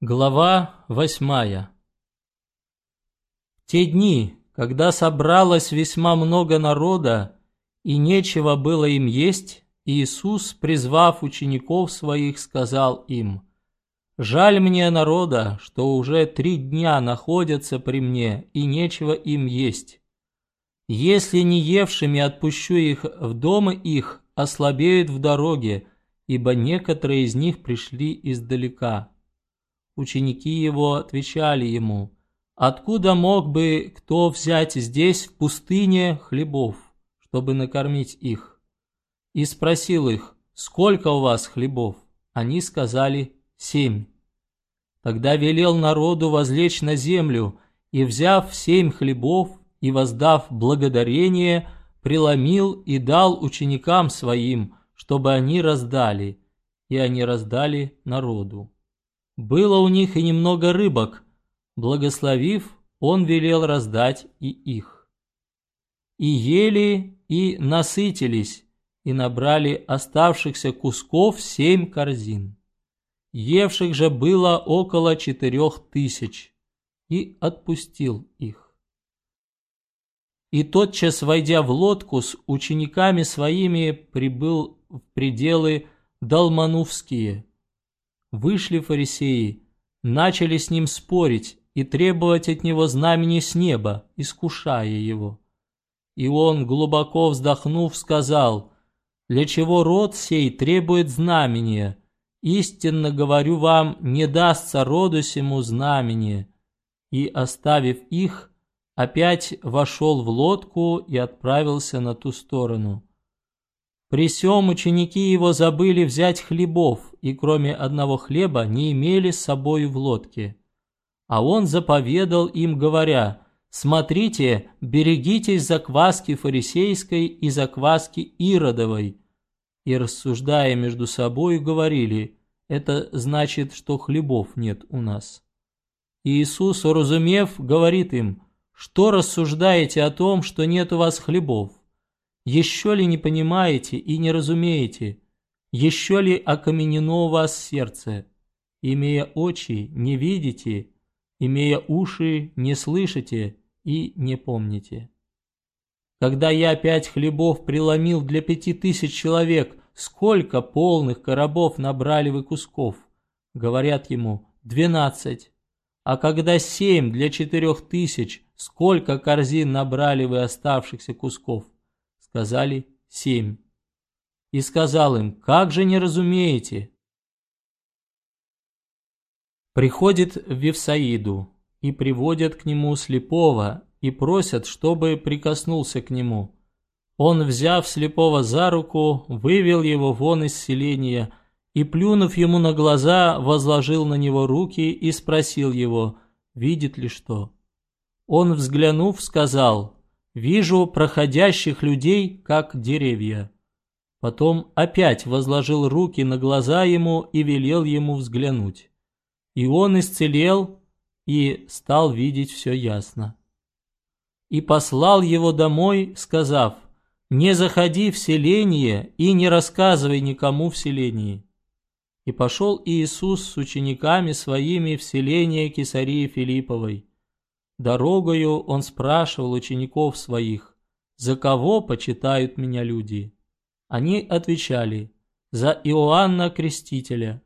Глава восьмая Те дни, когда собралось весьма много народа, и нечего было им есть, Иисус, призвав учеников своих, сказал им, «Жаль мне народа, что уже три дня находятся при мне, и нечего им есть. Если не евшими отпущу их в дома их, ослабеют в дороге, ибо некоторые из них пришли издалека». Ученики его отвечали ему, «Откуда мог бы кто взять здесь, в пустыне, хлебов, чтобы накормить их?» И спросил их, «Сколько у вас хлебов?» Они сказали, «Семь». Тогда велел народу возлечь на землю, и, взяв семь хлебов и воздав благодарение, преломил и дал ученикам своим, чтобы они раздали, и они раздали народу. Было у них и немного рыбок. Благословив, он велел раздать и их. И ели, и насытились, и набрали оставшихся кусков семь корзин. Евших же было около четырех тысяч, и отпустил их. И тотчас, войдя в лодку с учениками своими, прибыл в пределы Далманувские – Вышли фарисеи, начали с ним спорить и требовать от него знамени с неба, искушая его. И он, глубоко вздохнув, сказал, «Для чего род сей требует знамения? Истинно говорю вам, не дастся роду сему знамение». И, оставив их, опять вошел в лодку и отправился на ту сторону. При сём ученики его забыли взять хлебов, и кроме одного хлеба не имели с собой в лодке. А он заповедал им, говоря, «Смотрите, берегитесь закваски фарисейской и закваски иродовой». И, рассуждая между собой, говорили, «Это значит, что хлебов нет у нас». И Иисус, уразумев, говорит им, «Что рассуждаете о том, что нет у вас хлебов? Еще ли не понимаете и не разумеете? Еще ли окаменено у вас сердце? Имея очи, не видите, имея уши, не слышите и не помните. Когда я пять хлебов преломил для пяти тысяч человек, сколько полных коробов набрали вы кусков? Говорят ему, двенадцать. А когда семь для четырех тысяч, сколько корзин набрали вы оставшихся кусков? Сказали семь. И сказал им, как же не разумеете? Приходит в Вифсаиду и приводят к нему слепого и просят, чтобы прикоснулся к нему. Он, взяв слепого за руку, вывел его вон из селения и, плюнув ему на глаза, возложил на него руки и спросил его, видит ли что. Он, взглянув, сказал, Вижу проходящих людей, как деревья. Потом опять возложил руки на глаза ему и велел ему взглянуть. И он исцелел и стал видеть все ясно. И послал его домой, сказав, «Не заходи в селение и не рассказывай никому в селении». И пошел Иисус с учениками своими в селение Кесарии Филипповой. Дорогою он спрашивал учеников своих, «За кого почитают меня люди?» Они отвечали, «За Иоанна Крестителя».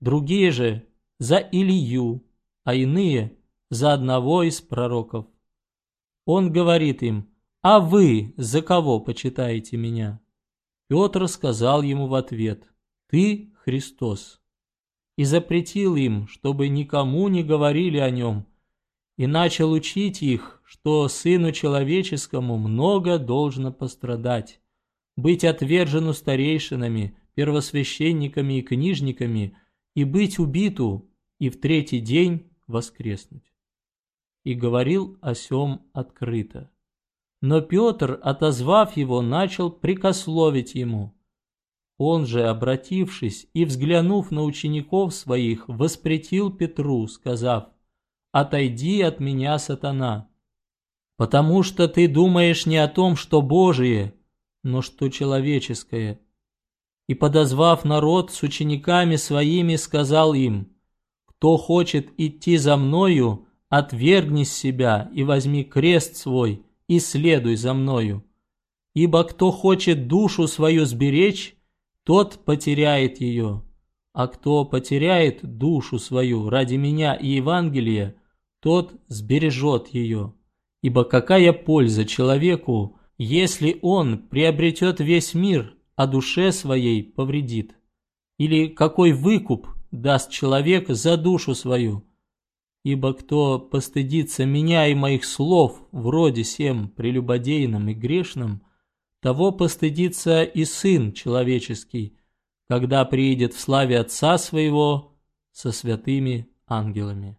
Другие же «За Илью», а иные «За одного из пророков». Он говорит им, «А вы за кого почитаете меня?» Петр сказал ему в ответ, «Ты Христос». И запретил им, чтобы никому не говорили о нем, и начал учить их, что Сыну Человеческому много должно пострадать, быть отвержену старейшинами, первосвященниками и книжниками, и быть убиту, и в третий день воскреснуть. И говорил о сем открыто. Но Петр, отозвав его, начал прикословить ему. Он же, обратившись и взглянув на учеников своих, воспретил Петру, сказав, отойди от меня, сатана. Потому что ты думаешь не о том, что Божие, но что человеческое. И, подозвав народ с учениками своими, сказал им, кто хочет идти за мною, отвергни себя и возьми крест свой и следуй за мною. Ибо кто хочет душу свою сберечь, тот потеряет ее, а кто потеряет душу свою ради меня и Евангелия, тот сбережет ее. Ибо какая польза человеку, если он приобретет весь мир, а душе своей повредит? Или какой выкуп даст человек за душу свою? Ибо кто постыдится меня и моих слов, вроде сем прелюбодейным и грешным, того постыдится и Сын Человеческий, когда приидет в славе Отца Своего со святыми ангелами.